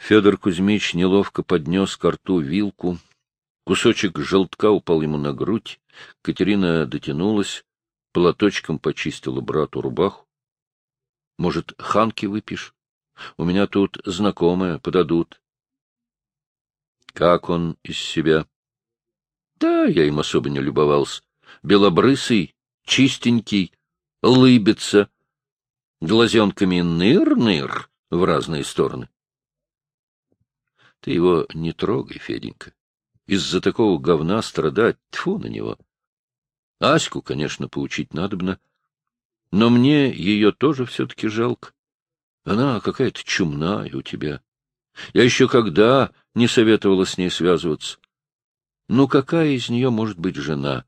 Федор Кузьмич неловко поднес к рту вилку. Кусочек желтка упал ему на грудь. Катерина дотянулась, платочком почистила брату рубаху. — Может, ханки выпьешь? У меня тут знакомые подадут. — Как он из себя? — Да, я им особо не любовался. Белобрысый, чистенький, лыбится, глазенками ныр-ныр в разные стороны. Ты его не трогай, Феденька. Из-за такого говна страдать, тьфу на него. Аську, конечно, поучить надобно, но мне ее тоже все-таки жалко. Она какая-то чумная у тебя. Я еще когда не советовала с ней связываться. Ну, какая из нее может быть жена?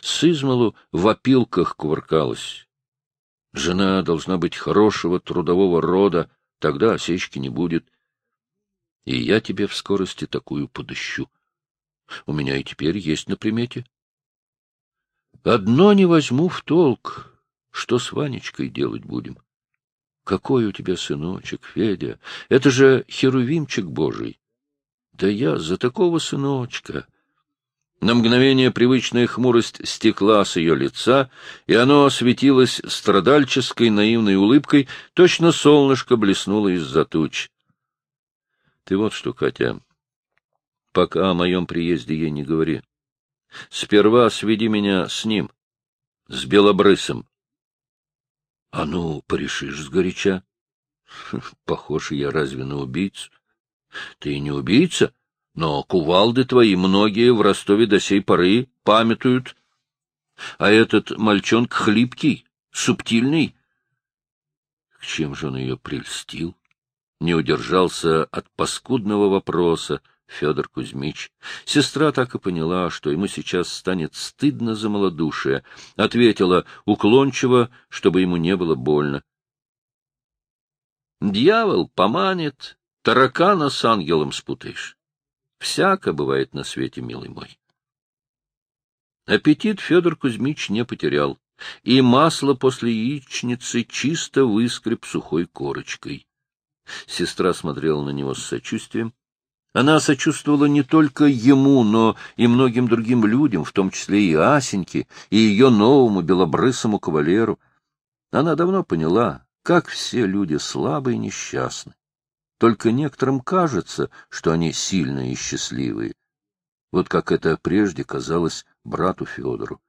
С измалу в опилках кувыркалась. Жена должна быть хорошего трудового рода, тогда осечки не будет и я тебе в скорости такую подыщу. У меня и теперь есть на примете. Одно не возьму в толк, что с Ванечкой делать будем. Какой у тебя сыночек, Федя? Это же херувимчик божий. Да я за такого сыночка... На мгновение привычная хмурость стекла с ее лица, и оно осветилось страдальческой наивной улыбкой, точно солнышко блеснуло из-за туч. Ты вот что, Катя, пока о моем приезде ей не говори. Сперва сведи меня с ним, с Белобрысом. — А ну, порешишь сгоряча. — Похож я разве на убийцу? — Ты не убийца, но кувалды твои многие в Ростове до сей поры памятуют. А этот мальчонка хлипкий, субтильный. К чем же он ее прельстил? Не удержался от паскудного вопроса Федор Кузьмич. Сестра так и поняла, что ему сейчас станет стыдно за малодушие. Ответила уклончиво, чтобы ему не было больно. Дьявол поманит, таракана с ангелом спутаешь. Всяко бывает на свете, милый мой. Аппетит Федор Кузьмич не потерял, и масло после яичницы чисто выскреб сухой корочкой. Сестра смотрела на него с сочувствием. Она сочувствовала не только ему, но и многим другим людям, в том числе и Асеньке, и ее новому белобрысому кавалеру. Она давно поняла, как все люди слабы и несчастны. Только некоторым кажется, что они сильные и счастливые. Вот как это прежде казалось брату Федору.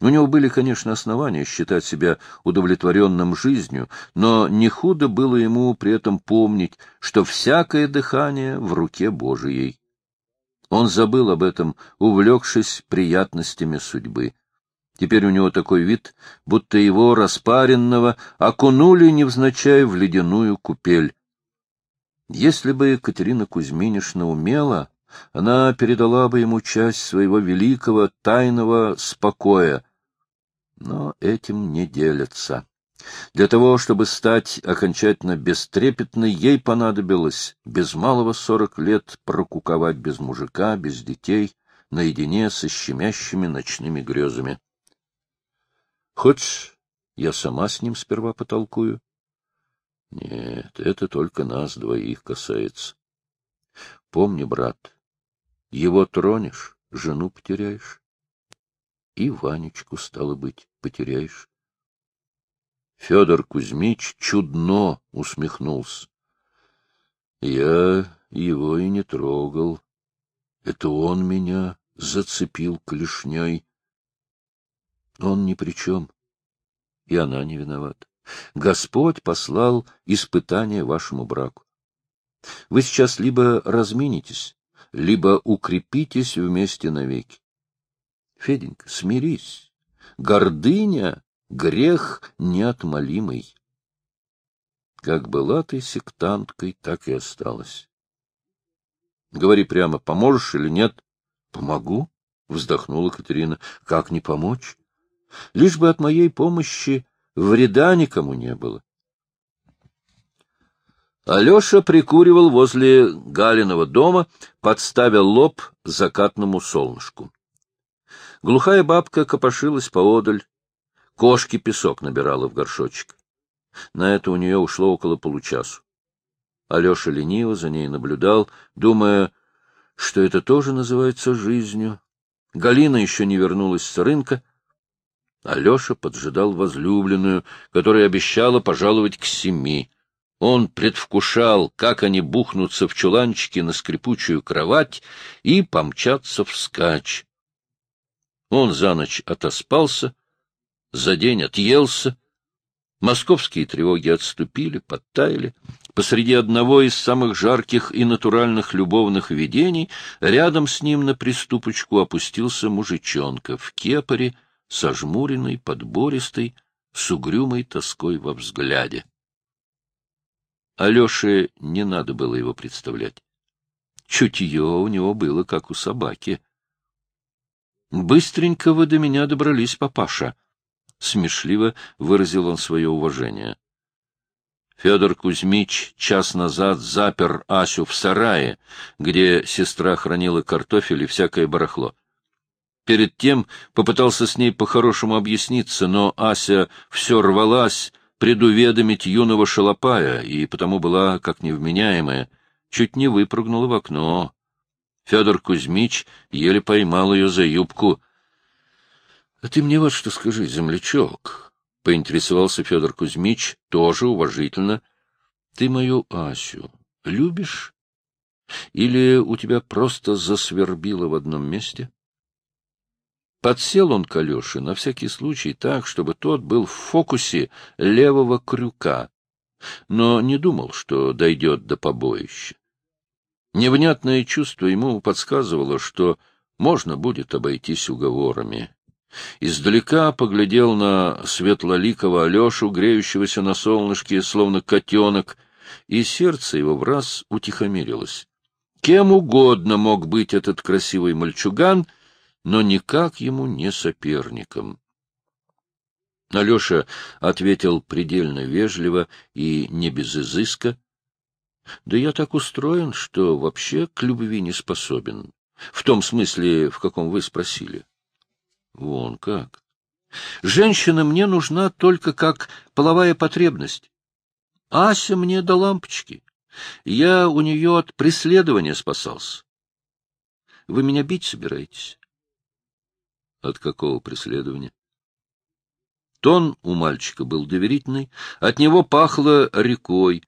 У него были, конечно, основания считать себя удовлетворенным жизнью, но не худо было ему при этом помнить, что всякое дыхание в руке Божией. Он забыл об этом, увлекшись приятностями судьбы. Теперь у него такой вид, будто его распаренного окунули невзначай в ледяную купель. Если бы Екатерина Кузьминишна умела, она передала бы ему часть своего великого тайного спокоя, но этим не делятся. Для того, чтобы стать окончательно бестрепетной, ей понадобилось без малого сорок лет прокуковать без мужика, без детей, наедине со щемящими ночными грезами. Хочешь, я сама с ним сперва потолкую? Нет, это только нас двоих касается. Помни, брат, его тронешь, жену потеряешь и Ванечку, стало быть, потеряешь. Федор Кузьмич чудно усмехнулся. Я его и не трогал. Это он меня зацепил клешней. Он ни при чем, и она не виновата. Господь послал испытание вашему браку. Вы сейчас либо разминитесь, либо укрепитесь вместе навеки. Феденька, смирись. Гордыня — грех неотмолимый. Как была ты сектанткой, так и осталась. Говори прямо, поможешь или нет? Помогу, — вздохнула Катерина. Как не помочь? Лишь бы от моей помощи вреда никому не было. Алеша прикуривал возле Галиного дома, подставил лоб закатному солнышку. Глухая бабка копошилась поодаль. Кошки песок набирала в горшочек. На это у нее ушло около получасу. Алеша лениво за ней наблюдал, думая, что это тоже называется жизнью. Галина еще не вернулась с рынка. Алеша поджидал возлюбленную, которая обещала пожаловать к семи. Он предвкушал, как они бухнутся в чуланчике на скрипучую кровать и помчатся вскачь. Он за ночь отоспался, за день отъелся, Московские тревоги отступили, подтаяли. Посреди одного из самых жарких и натуральных любовных видений рядом с ним на приступочку опустился мужичонка в кепаре, сожмуренный, подбористый, с угрюмой тоской во взгляде. Алёше не надо было его представлять. Чутье у него было, как у собаки. «Быстренько вы до меня добрались, папаша», — смешливо выразил он свое уважение. Федор Кузьмич час назад запер Асю в сарае, где сестра хранила картофель и всякое барахло. Перед тем попытался с ней по-хорошему объясниться, но Ася все рвалась предуведомить юного шалопая, и потому была как невменяемая, чуть не выпрыгнула в окно. Федор Кузьмич еле поймал ее за юбку —— А ты мне вот что скажи, землячок, — поинтересовался Федор Кузьмич, тоже уважительно. — Ты мою Асю любишь? Или у тебя просто засвербило в одном месте? Подсел он к Алёше на всякий случай так, чтобы тот был в фокусе левого крюка, но не думал, что дойдет до побоища. Невнятное чувство ему подсказывало, что можно будет обойтись уговорами. Издалека поглядел на светлоликого Алешу, греющегося на солнышке, словно котенок, и сердце его в раз утихомирилось. Кем угодно мог быть этот красивый мальчуган, но никак ему не соперником. Алеша ответил предельно вежливо и не без изыска. — Да я так устроен, что вообще к любви не способен. В том смысле, в каком вы спросили. Вон как. Женщина мне нужна только как половая потребность. Ася мне до лампочки. Я у нее от преследования спасался. Вы меня бить собираетесь? От какого преследования? Тон у мальчика был доверительный, от него пахло рекой.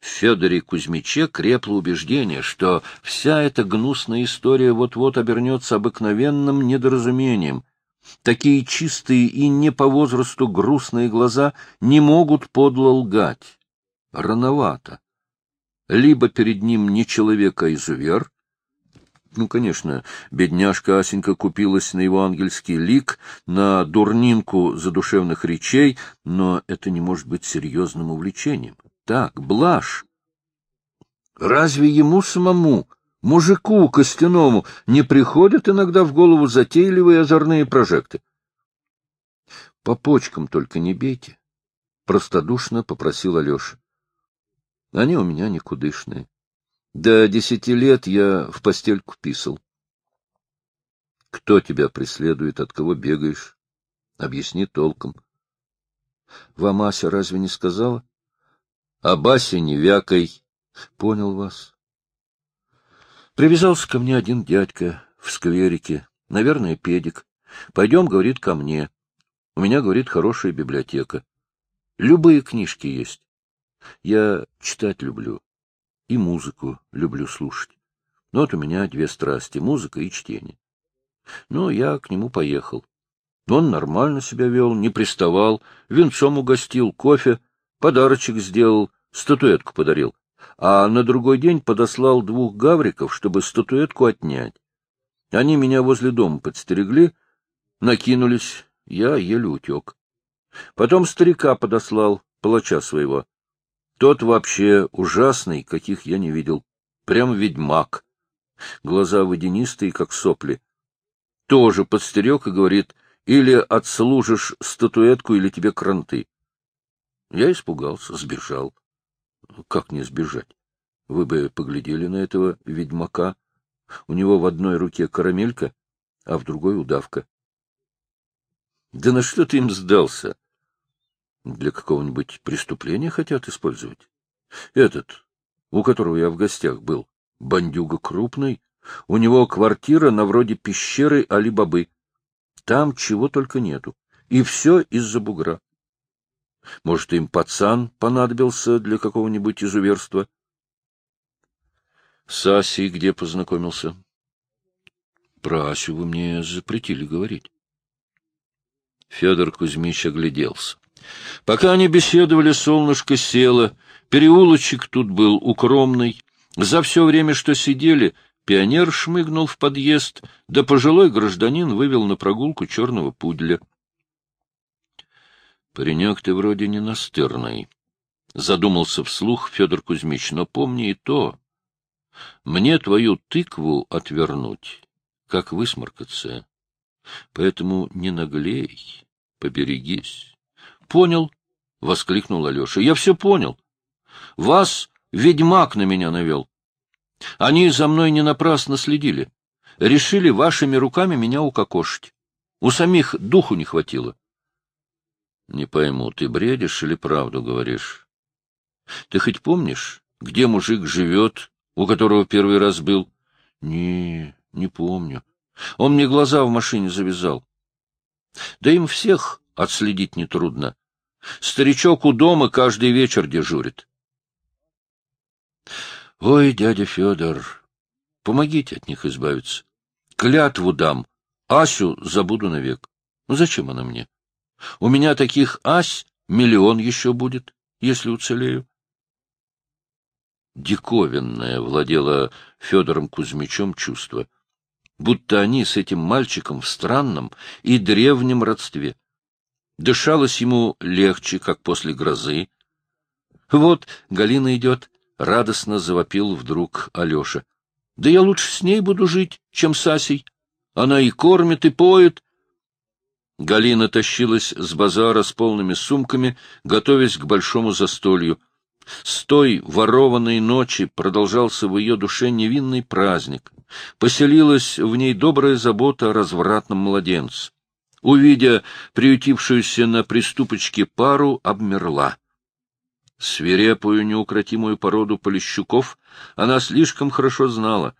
В Федоре Кузьмиче крепло убеждение, что вся эта гнусная история вот-вот обернется обыкновенным недоразумением. Такие чистые и не по возрасту грустные глаза не могут подло лгать. Рановато. Либо перед ним не человек, а изувер. Ну, конечно, бедняжка Асенька купилась на его ангельский лик, на дурнинку задушевных речей, но это не может быть серьезным увлечением так, блажь. Разве ему самому, мужику костяному, не приходят иногда в голову затейливые озорные прожекты? — По почкам только не бейте, — простодушно попросил Алеша. — Они у меня никудышные. До десяти лет я в постельку писал. — Кто тебя преследует, от кого бегаешь? Объясни толком. — Вам Ася разве не сказала? А Басе не вякой. Понял вас. Привязался ко мне один дядька в скверике, наверное, педик. Пойдем, говорит, ко мне. У меня, говорит, хорошая библиотека. Любые книжки есть. Я читать люблю. И музыку люблю слушать. Но вот у меня две страсти — музыка и чтение. Ну, я к нему поехал. Он нормально себя вел, не приставал, венцом угостил, кофе — Подарочек сделал, статуэтку подарил, а на другой день подослал двух гавриков, чтобы статуэтку отнять. Они меня возле дома подстерегли, накинулись, я еле утек. Потом старика подослал, палача своего. Тот вообще ужасный, каких я не видел. Прям ведьмак. Глаза водянистые, как сопли. Тоже подстерег и говорит, или отслужишь статуэтку, или тебе кранты. Я испугался, сбежал. Как не сбежать? Вы бы поглядели на этого ведьмака. У него в одной руке карамелька, а в другой удавка. Да на что ты им сдался? Для какого-нибудь преступления хотят использовать? Этот, у которого я в гостях был, бандюга крупный, у него квартира на вроде пещеры Али-Бабы. Там чего только нету. И все из-за бугра. Может, им пацан понадобился для какого-нибудь изуверства? С Асей где познакомился? Про Асю вы мне запретили говорить. Федор Кузьмич огляделся. Пока они беседовали, солнышко село, переулочек тут был укромный. За все время, что сидели, пионер шмыгнул в подъезд, да пожилой гражданин вывел на прогулку черного пудля. — Паренек ты вроде не настырный, — задумался вслух Федор Кузьмич, — но помни и то. Мне твою тыкву отвернуть, как высморкаться. Поэтому не наглей, поберегись. — Понял, — воскликнул Алеша. — Я все понял. Вас ведьмак на меня навел. Они за мной не напрасно следили. Решили вашими руками меня укокошить. У самих духу не хватило. — Не пойму, ты бредишь или правду говоришь? Ты хоть помнишь, где мужик живет, у которого первый раз был? — Не, не помню. Он мне глаза в машине завязал. Да им всех отследить нетрудно. Старичок у дома каждый вечер дежурит. Ой, дядя Федор, помогите от них избавиться. Клятву дам, Асю забуду навек. Ну зачем она мне? У меня таких ась миллион еще будет, если уцелею. Диковинное владело Федором Кузьмичем чувство — будто они с этим мальчиком в странном и древнем родстве. Дышалось ему легче, как после грозы. Вот Галина идет, радостно завопил вдруг Алеша. Да я лучше с ней буду жить, чем с Асей. Она и кормит, и поет. Галина тащилась с базара с полными сумками, готовясь к большому застолью. С той ворованной ночи продолжался в ее душе невинный праздник. Поселилась в ней добрая забота о развратном младенце. Увидя приютившуюся на приступочке пару, обмерла. Свирепую неукротимую породу полищуков она слишком хорошо знала.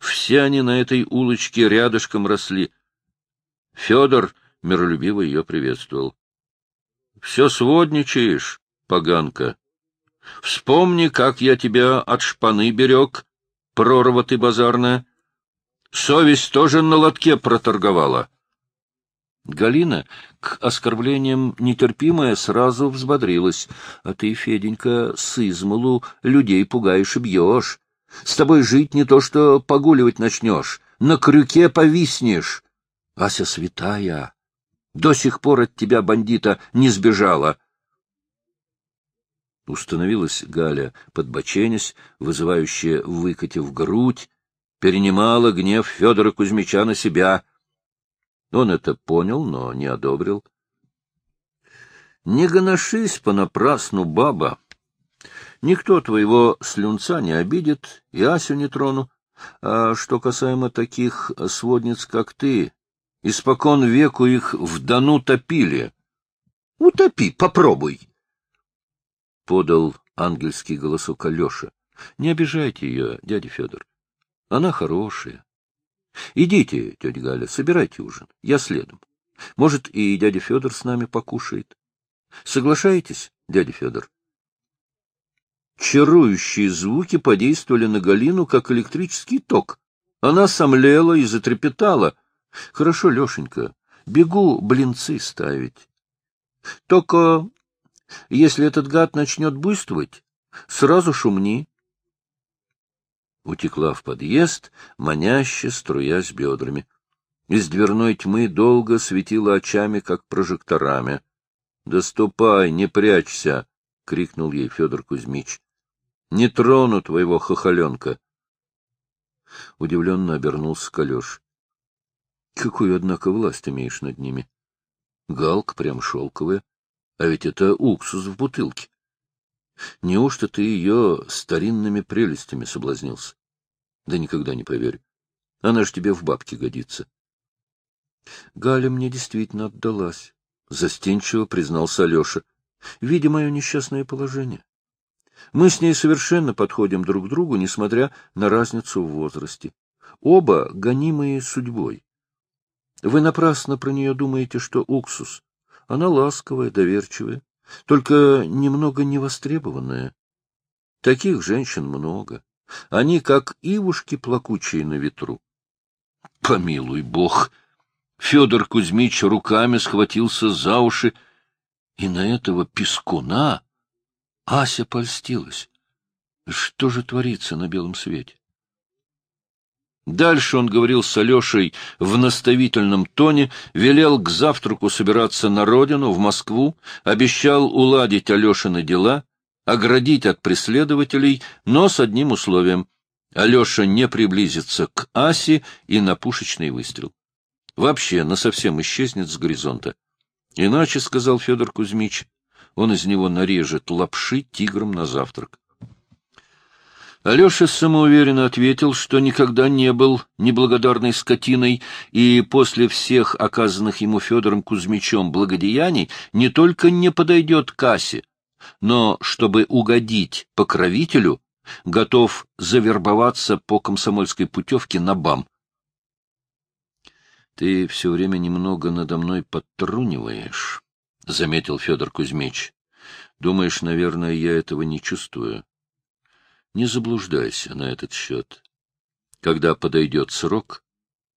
Все они на этой улочке рядышком росли. Федор миролюбиво ее приветствовал. — Все сводничаешь, поганка. Вспомни, как я тебя от шпаны берег, прорва ты базарная. Совесть тоже на лотке проторговала. Галина, к оскорблениям нетерпимая, сразу взбодрилась. А ты, Феденька, с измалу людей пугаешь и бьешь. С тобой жить не то что погуливать начнешь, на крюке повиснешь. Ася святая, до сих пор от тебя, бандита, не сбежала. Установилась Галя, подбоченясь, вызывающая, выкатив грудь, перенимала гнев Федора Кузьмича на себя. Он это понял, но не одобрил. — Не гоношись понапрасну, баба. Никто твоего слюнца не обидит, и Асю не трону. А что касаемо таких сводниц, как ты, испокон веку их в Дону топили. — Утопи, попробуй! — подал ангельский голосок Алеша. — Не обижайте ее, дядя Федор. Она хорошая. Идите, тетя Галя, собирайте ужин. Я следом. Может, и дядя Федор с нами покушает. Соглашаетесь, дядя Федор? Чарующие звуки подействовали на Галину, как электрический ток. Она сомлела и затрепетала. — Хорошо, Лешенька, бегу блинцы ставить. Только если этот гад начнет буйствовать, сразу шумни. Утекла в подъезд, маняще струясь бедрами. Из дверной тьмы долго светила очами, как прожекторами. — Да ступай, не прячься! — крикнул ей Федор Кузьмич. — Не трону твоего хохоленка! Удивленно обернулся Калеш. — Какую, однако, власть имеешь над ними? Галка прям шелковая. А ведь это уксус в бутылке. Неужто ты ее старинными прелестями соблазнился? Да никогда не поверю. Она ж тебе в бабке годится. Галя мне действительно отдалась, — застенчиво признался Алеша, видя мое несчастное положение. Мы с ней совершенно подходим друг к другу, несмотря на разницу в возрасте. Оба гонимые судьбой. Вы напрасно про нее думаете, что уксус. Она ласковая, доверчивая, только немного невостребованная. Таких женщин много. Они как ивушки плакучие на ветру. Помилуй бог! Федор Кузьмич руками схватился за уши, и на этого пескуна Ася польстилась. Что же творится на белом свете? Дальше он говорил с Алешей в наставительном тоне, велел к завтраку собираться на родину, в Москву, обещал уладить Алешины дела, оградить от преследователей, но с одним условием — Алеша не приблизится к Асе и на пушечный выстрел. Вообще насовсем исчезнет с горизонта. Иначе, — сказал Федор Кузьмич, — он из него нарежет лапши тигром на завтрак. Алеша самоуверенно ответил, что никогда не был неблагодарной скотиной, и после всех оказанных ему Федором Кузьмичем благодеяний не только не подойдет к кассе, но, чтобы угодить покровителю, готов завербоваться по комсомольской путевке на БАМ. — Ты все время немного надо мной подтруниваешь, — заметил Федор Кузьмич. — Думаешь, наверное, я этого не чувствую. Не заблуждайся на этот счет. Когда подойдет срок,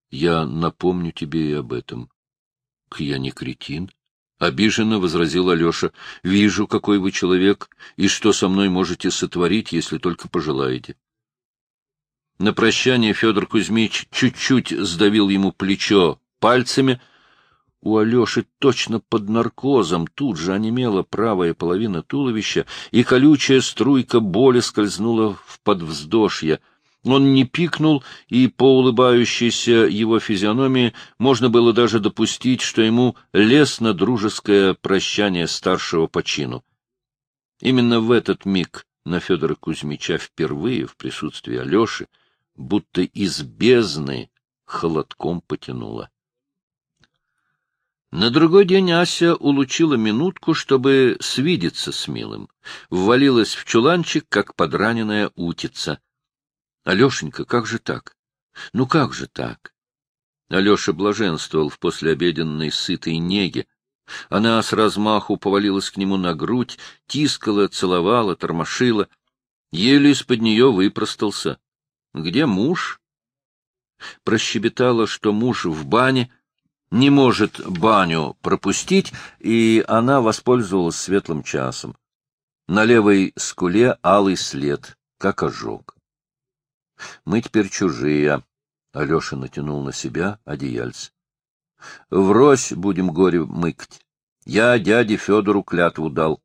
я напомню тебе и об этом. — Я не кретин, — обиженно возразил Алеша. — Вижу, какой вы человек, и что со мной можете сотворить, если только пожелаете. На прощание Федор Кузьмич чуть-чуть сдавил ему плечо пальцами. У Алеши точно под наркозом тут же онемела правая половина туловища, и колючая струйка боли скользнула в подвздошье — он не пикнул, и по улыбающейся его физиономии можно было даже допустить, что ему лестно дружеское прощание старшего по чину. Именно в этот миг на Федора Кузьмича впервые в присутствии Алеши будто из бездны холодком потянуло. На другой день Ася улучила минутку, чтобы свидеться с милым. Ввалилась в чуланчик, как подраненная утица — Алешенька, как же так? Ну как же так? Алеша блаженствовал в послеобеденной сытой неге. Она с размаху повалилась к нему на грудь, тискала, целовала, тормошила. Еле из-под нее выпростался. Где муж? Прощебетала, что муж в бане, не может баню пропустить, и она воспользовалась светлым часом. На левой скуле алый след, как ожог. Мы теперь чужие. Алеша натянул на себя одеяльце. Врозь будем горе мыкать. Я дяде Федору клятву дал.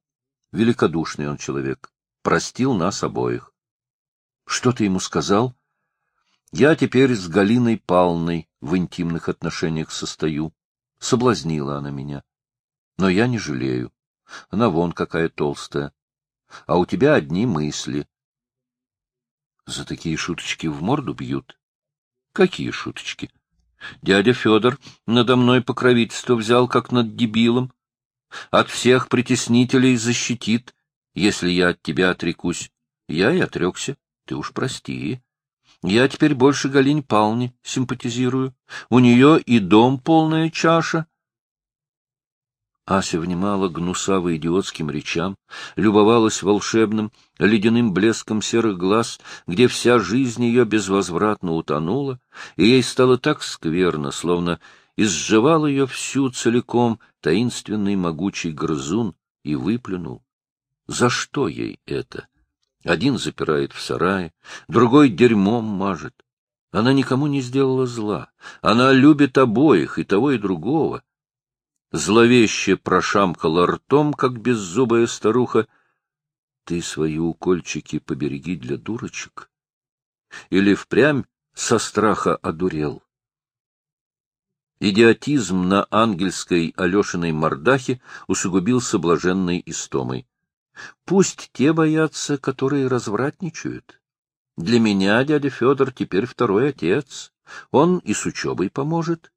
Великодушный он человек. Простил нас обоих. Что ты ему сказал? Я теперь с Галиной Палной в интимных отношениях состою. Соблазнила она меня. Но я не жалею. Она вон какая толстая. А у тебя одни мысли. За такие шуточки в морду бьют. Какие шуточки? Дядя Федор надо мной покровительство взял, как над дебилом. От всех притеснителей защитит, если я от тебя отрекусь. Я и отрекся. Ты уж прости. Я теперь больше Галине Павловне симпатизирую. У нее и дом полная чаша, Ася внимала гнусаво-идиотским речам, любовалась волшебным, ледяным блеском серых глаз, где вся жизнь ее безвозвратно утонула, и ей стало так скверно, словно изживал ее всю целиком таинственный могучий грызун и выплюнул. За что ей это? Один запирает в сарае, другой дерьмом мажет. Она никому не сделала зла. Она любит обоих, и того, и другого зловеще прошамкала ртом, как беззубая старуха. — Ты свои укольчики побереги для дурочек? Или впрямь со страха одурел? Идиотизм на ангельской Алешиной мордахе усугубился блаженной истомой. Пусть те боятся, которые развратничают. Для меня дядя Федор теперь второй отец. Он и с учебой поможет.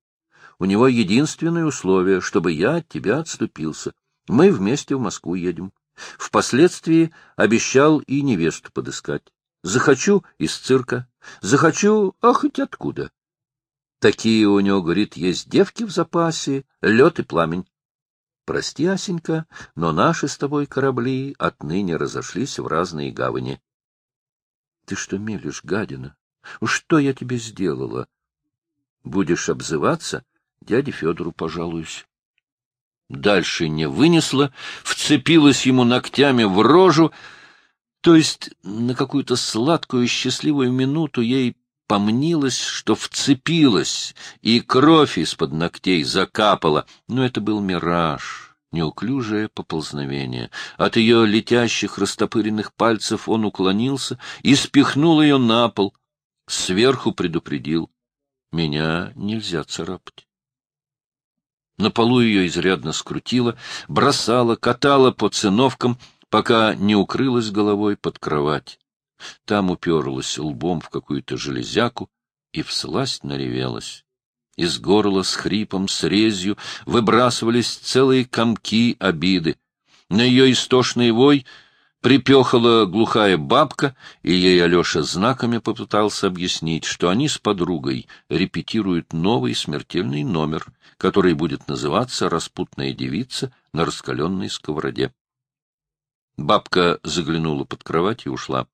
У него единственное условие, чтобы я от тебя отступился. Мы вместе в Москву едем. Впоследствии обещал и невесту подыскать. Захочу — из цирка, захочу — а хоть откуда. Такие у него, говорит, есть девки в запасе, лед и пламень. Прости, Асенька, но наши с тобой корабли отныне разошлись в разные гавани. — Ты что мелешь, гадина? Что я тебе сделала? Будешь обзываться, дяде Федору пожалуюсь. Дальше не вынесла, вцепилась ему ногтями в рожу, то есть на какую-то сладкую счастливую минуту ей помнилось, что вцепилась, и кровь из-под ногтей закапала, но это был мираж неуклюжее поползновение. От ее летящих растопыренных пальцев он уклонился и спихнул ее на пол. Сверху предупредил. Меня нельзя царапать. На полу ее изрядно скрутило, бросала, катала по циновкам, пока не укрылась головой под кровать. Там уперлась лбом в какую-то железяку и всласть наревелась. Из горла с хрипом, с резью выбрасывались целые комки обиды. На ее истошный вой припехала глухая бабка, и ей Алеша знаками попытался объяснить, что они с подругой репетируют новый смертельный номер, который будет называться «Распутная девица на раскаленной сковороде». Бабка заглянула под кровать и ушла.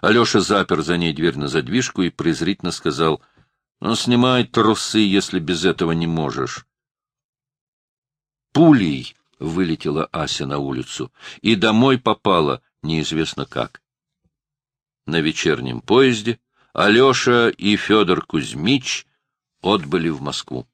Алеша запер за ней дверь на задвижку и презрительно сказал — но снимай трусы, если без этого не можешь. Пулей вылетела Ася на улицу и домой попала неизвестно как. На вечернем поезде Алеша и Федор Кузьмич отбыли в Москву.